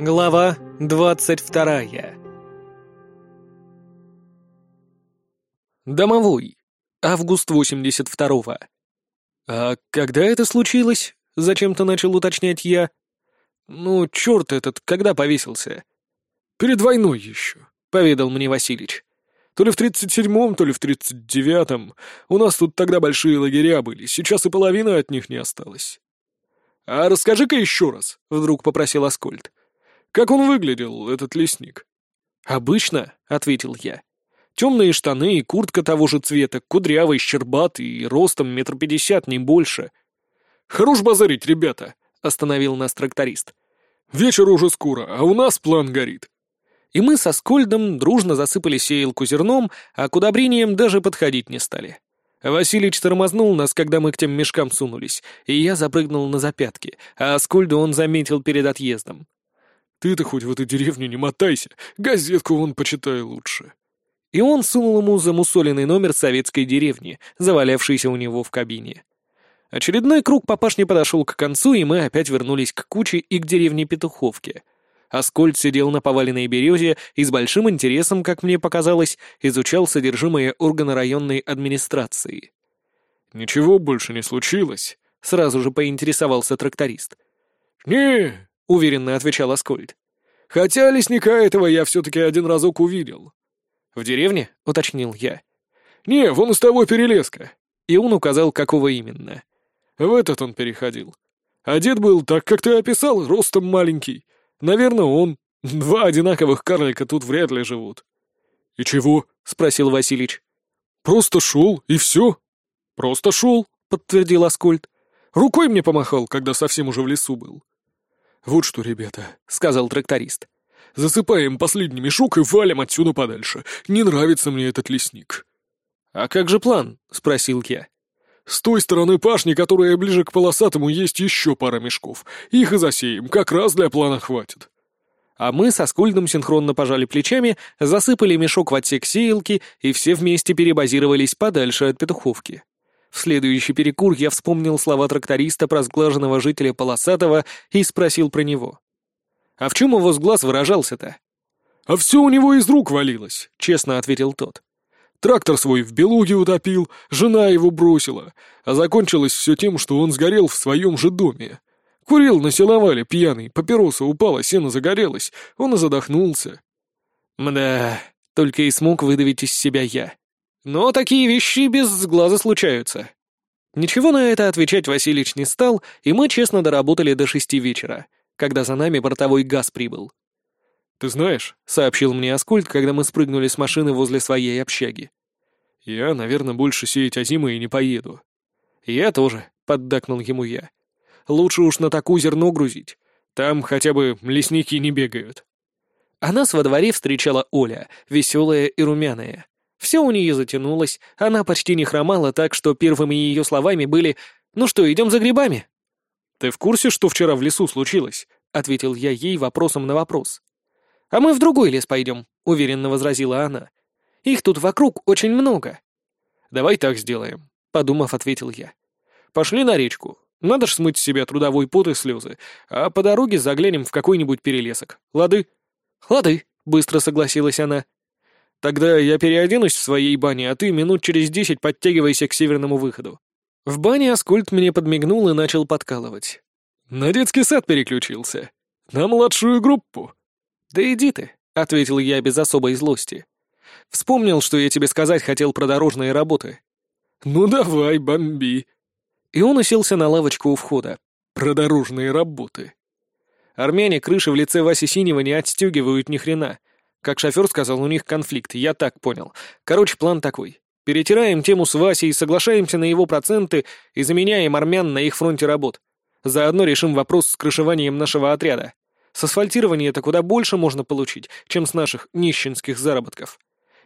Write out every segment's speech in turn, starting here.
Глава двадцать вторая. Домовой. Август восемьдесят второго. «А когда это случилось?» — зачем-то начал уточнять я. «Ну, черт этот, когда повесился?» «Перед войной еще», — поведал мне Василич. «То ли в тридцать седьмом, то ли в тридцать девятом. У нас тут тогда большие лагеря были, сейчас и половины от них не осталось». «А расскажи-ка еще раз», — вдруг попросил Аскольд. «Как он выглядел, этот лесник?» «Обычно», — ответил я. «Темные штаны и куртка того же цвета, кудрявый, щербатый и ростом метр пятьдесят, не больше». «Хорош базарить, ребята», — остановил нас тракторист. «Вечер уже скоро, а у нас план горит». И мы со Скольдом дружно засыпали сеялку зерном, а к удобрениям даже подходить не стали. Василич тормознул нас, когда мы к тем мешкам сунулись, и я запрыгнул на запятки, а Аскольду он заметил перед отъездом. «Ты-то хоть в эту деревню не мотайся, газетку вон почитай лучше». И он сунул ему замусоленный номер советской деревни, завалявшийся у него в кабине. Очередной круг папашни подошел к концу, и мы опять вернулись к куче и к деревне Петуховки. Аскольд сидел на поваленной березе и с большим интересом, как мне показалось, изучал содержимое органа районной администрации. «Ничего больше не случилось», — сразу же поинтересовался тракторист. «Не», — уверенно отвечал Аскольд. «Хотя лесника этого я все-таки один разок увидел». «В деревне?» — уточнил я. «Не, вон из того перелеска». И он указал, какого именно. В этот он переходил. Одет был так, как ты описал, ростом маленький. Наверное, он. Два одинаковых карлика тут вряд ли живут. «И чего?» — спросил Василич. «Просто шел, и все». «Просто шел», — подтвердил Аскольд. «Рукой мне помахал, когда совсем уже в лесу был». «Вот что, ребята», — сказал тракторист. «Засыпаем последний мешок и валим отсюда подальше. Не нравится мне этот лесник». «А как же план?» — спросил я. С той стороны пашни, которая ближе к полосатому, есть еще пара мешков. Их и засеем, как раз для плана хватит. А мы со Скульдом синхронно пожали плечами, засыпали мешок в отсек сеялки и все вместе перебазировались подальше от петуховки. В следующий перекур я вспомнил слова тракториста про сглаженного жителя Полосатого и спросил про него. «А в чем его сглаз выражался-то?» «А все у него из рук валилось», — честно ответил тот. Трактор свой в Белуге утопил, жена его бросила, а закончилось все тем, что он сгорел в своем же доме. Курил на сеновале пьяный, папироса упала, сено загорелось, он и задохнулся. Мда, только и смог выдавить из себя я. Но такие вещи без глаза случаются. Ничего на это отвечать Василич не стал, и мы честно доработали до шести вечера, когда за нами бортовой газ прибыл. «Ты знаешь», — сообщил мне Аскольд, когда мы спрыгнули с машины возле своей общаги. «Я, наверное, больше сеять озимы и не поеду». «Я тоже», — поддакнул ему я. «Лучше уж на такую зерно грузить. Там хотя бы лесники не бегают». А нас во дворе встречала Оля, веселая и румяная. Все у нее затянулось, она почти не хромала так, что первыми ее словами были «Ну что, идем за грибами?» «Ты в курсе, что вчера в лесу случилось?» — ответил я ей вопросом на вопрос. «А мы в другой лес пойдем», — уверенно возразила она. «Их тут вокруг очень много». «Давай так сделаем», — подумав, ответил я. «Пошли на речку. Надо ж смыть с себя трудовой пот и слезы, а по дороге заглянем в какой-нибудь перелесок. Лады?» «Лады», — быстро согласилась она. «Тогда я переоденусь в своей бане, а ты минут через десять подтягивайся к северному выходу». В бане Аскольд мне подмигнул и начал подкалывать. «На детский сад переключился. На младшую группу». «Да иди ты», — ответил я без особой злости. «Вспомнил, что я тебе сказать хотел про дорожные работы». «Ну давай, бомби». И он уселся на лавочку у входа. «Про дорожные работы». Армяне крыши в лице Васи Синего не отстегивают ни хрена. Как шофер сказал, у них конфликт, я так понял. Короче, план такой. Перетираем тему с Васей, соглашаемся на его проценты и заменяем армян на их фронте работ. Заодно решим вопрос с крышеванием нашего отряда. С асфальтирования это куда больше можно получить, чем с наших нищенских заработков.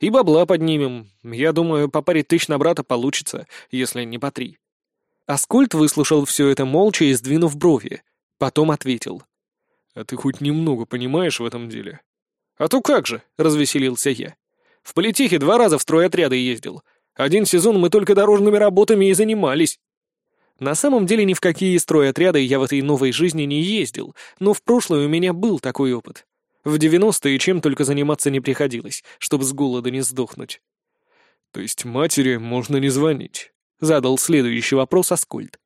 И бабла поднимем. Я думаю, по паре тысяч на брата получится, если не по три». Аскольд выслушал все это молча и сдвинув брови. Потом ответил. «А ты хоть немного понимаешь в этом деле?» «А то как же», — развеселился я. «В политехе два раза в стройотряды ездил. Один сезон мы только дорожными работами и занимались». На самом деле ни в какие стройотряды я в этой новой жизни не ездил, но в прошлое у меня был такой опыт. В девяностые чем только заниматься не приходилось, чтобы с голода не сдохнуть. «То есть матери можно не звонить?» — задал следующий вопрос Аскольд.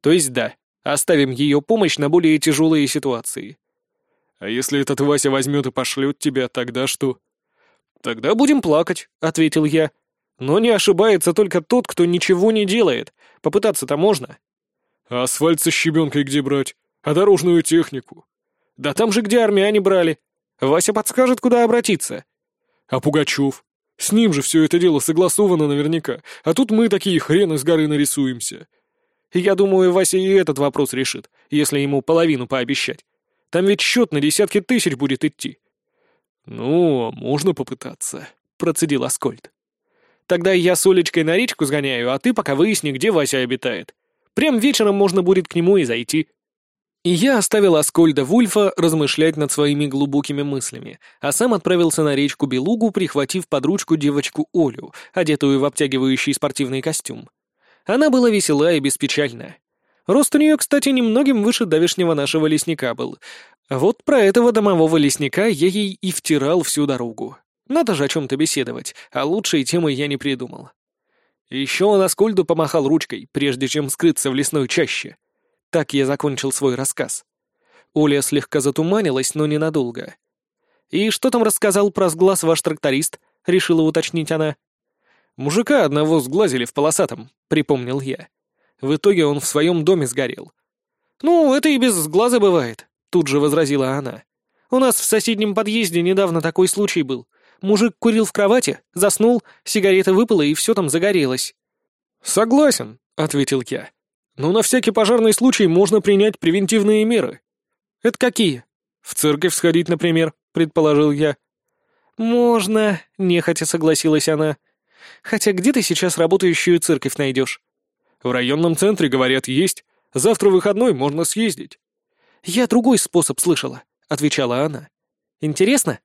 «То есть да, оставим ее помощь на более тяжелые ситуации». «А если этот Вася возьмет и пошлет тебя, тогда что?» «Тогда будем плакать», — ответил я. «Но не ошибается только тот, кто ничего не делает. Попытаться-то можно». «А асфальт со щебенкой где брать? А дорожную технику?» «Да там же, где армяне брали. Вася подскажет, куда обратиться». «А Пугачев? С ним же все это дело согласовано наверняка, а тут мы такие хрены с горы нарисуемся». «Я думаю, Вася и этот вопрос решит, если ему половину пообещать. Там ведь счет на десятки тысяч будет идти». «Ну, можно попытаться», — процедил Аскольд. «Тогда я с Олечкой на речку сгоняю, а ты пока выясни, где Вася обитает. Прям вечером можно будет к нему и зайти». И я оставил Аскольда Вульфа размышлять над своими глубокими мыслями, а сам отправился на речку Белугу, прихватив под ручку девочку Олю, одетую в обтягивающий спортивный костюм. Она была весела и беспечальна. Рост у нее, кстати, немногим выше давешнего нашего лесника был, вот про этого домового лесника я ей и втирал всю дорогу. Надо же о чем-то беседовать, а лучшей темы я не придумал. Еще он Аскольду помахал ручкой, прежде чем скрыться в лесной чаще. Так я закончил свой рассказ. Оля слегка затуманилась, но ненадолго. «И что там рассказал про сглаз ваш тракторист?» — решила уточнить она. «Мужика одного сглазили в полосатом», — припомнил я. В итоге он в своем доме сгорел. «Ну, это и без сглаза бывает», Тут же возразила она. «У нас в соседнем подъезде недавно такой случай был. Мужик курил в кровати, заснул, сигарета выпала и все там загорелось». «Согласен», — ответил я. «Но на всякий пожарный случай можно принять превентивные меры». «Это какие?» «В церковь сходить, например», — предположил я. «Можно», — нехотя согласилась она. «Хотя где ты сейчас работающую церковь найдешь?» «В районном центре, говорят, есть. Завтра выходной, можно съездить». «Я другой способ слышала», — отвечала она. «Интересно?»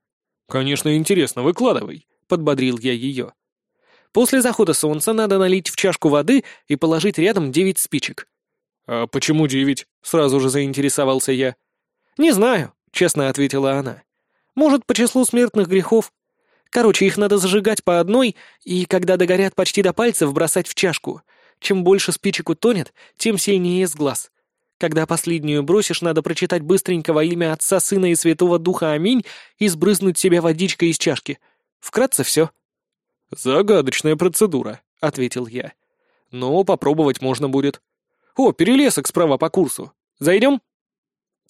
«Конечно, интересно, выкладывай», — подбодрил я ее. «После захода солнца надо налить в чашку воды и положить рядом девять спичек». «А почему девять?» — сразу же заинтересовался я. «Не знаю», — честно ответила она. «Может, по числу смертных грехов. Короче, их надо зажигать по одной, и, когда догорят почти до пальцев, бросать в чашку. Чем больше спичек утонет, тем сильнее сглаз. Когда последнюю бросишь, надо прочитать быстренько во имя Отца, Сына и Святого Духа Аминь и сбрызнуть себя водичкой из чашки. Вкратце все. «Загадочная процедура», — ответил я. «Но попробовать можно будет. О, перелесок справа по курсу. Зайдем?»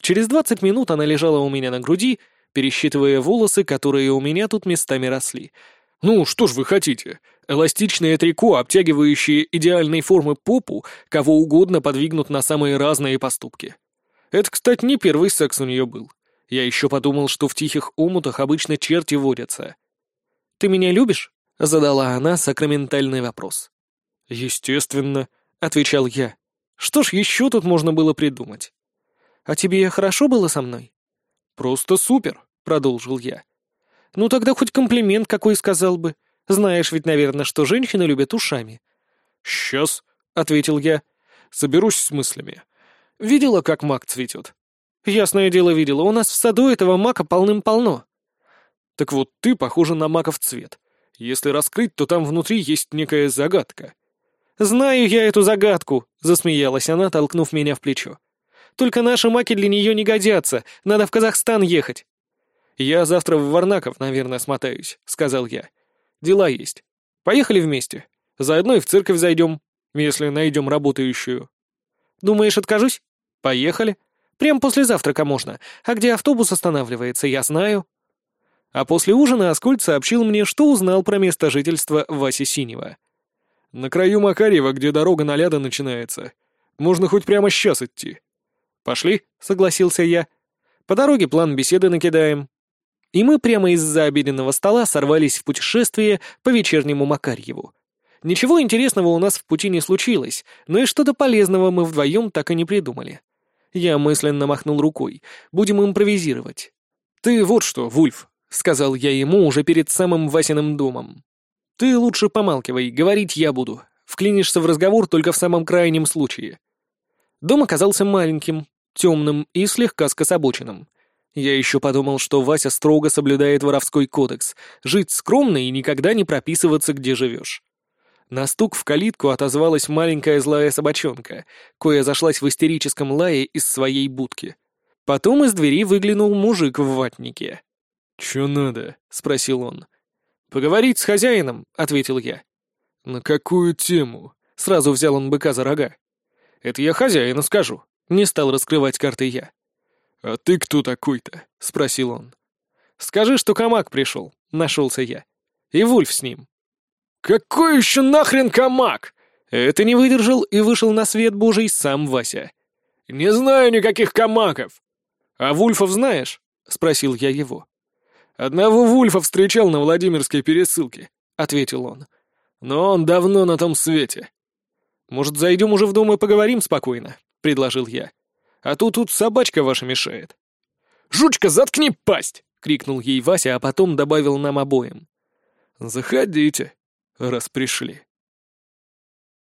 Через двадцать минут она лежала у меня на груди, пересчитывая волосы, которые у меня тут местами росли. «Ну, что ж вы хотите? Эластичное трико, обтягивающее идеальной формы попу, кого угодно подвигнут на самые разные поступки. Это, кстати, не первый секс у нее был. Я еще подумал, что в тихих омутах обычно черти водятся. «Ты меня любишь?» — задала она сакраментальный вопрос. «Естественно», — отвечал я. «Что ж еще тут можно было придумать?» «А тебе хорошо было со мной?» «Просто супер», — продолжил я. «Ну тогда хоть комплимент какой сказал бы. Знаешь ведь, наверное, что женщины любят ушами». «Сейчас», — ответил я, — «соберусь с мыслями. Видела, как мак цветет?» «Ясное дело, видела. У нас в саду этого мака полным-полно». «Так вот ты похожа на маков цвет. Если раскрыть, то там внутри есть некая загадка». «Знаю я эту загадку», — засмеялась она, толкнув меня в плечо. «Только наши маки для нее не годятся. Надо в Казахстан ехать». «Я завтра в Варнаков, наверное, смотаюсь», — сказал я. Дела есть. Поехали вместе. Заодно и в церковь зайдем, если найдем работающую. Думаешь, откажусь? Поехали. Прям после завтрака можно. А где автобус останавливается, я знаю. А после ужина Аскольд сообщил мне, что узнал про место жительства Васи Синего. На краю Макарьева, где дорога на Ляда начинается. Можно хоть прямо сейчас идти. Пошли, согласился я. По дороге план беседы накидаем и мы прямо из-за обеденного стола сорвались в путешествие по вечернему Макарьеву. Ничего интересного у нас в пути не случилось, но и что-то полезного мы вдвоем так и не придумали. Я мысленно махнул рукой. Будем импровизировать. «Ты вот что, Вульф», — сказал я ему уже перед самым Васиным домом. «Ты лучше помалкивай, говорить я буду. Вклинишься в разговор только в самом крайнем случае. Дом оказался маленьким, темным и слегка скособоченным. Я еще подумал, что Вася строго соблюдает воровской кодекс — жить скромно и никогда не прописываться, где живешь. На стук в калитку отозвалась маленькая злая собачонка, кое зашлась в истерическом лае из своей будки. Потом из двери выглянул мужик в ватнике. «Чё надо?» — спросил он. «Поговорить с хозяином», — ответил я. «На какую тему?» — сразу взял он быка за рога. «Это я хозяину скажу», — не стал раскрывать карты я. «А ты кто такой-то?» — спросил он. «Скажи, что Камак пришел», — нашелся я. «И Вульф с ним». «Какой еще нахрен Камак?» Это не выдержал и вышел на свет божий сам Вася. «Не знаю никаких Камаков». «А Вульфов знаешь?» — спросил я его. «Одного Вульфа встречал на Владимирской пересылке», — ответил он. «Но он давно на том свете». «Может, зайдем уже в дом и поговорим спокойно?» — предложил я. «А то тут собачка ваша мешает». «Жучка, заткни пасть!» — крикнул ей Вася, а потом добавил нам обоим. «Заходите, раз пришли».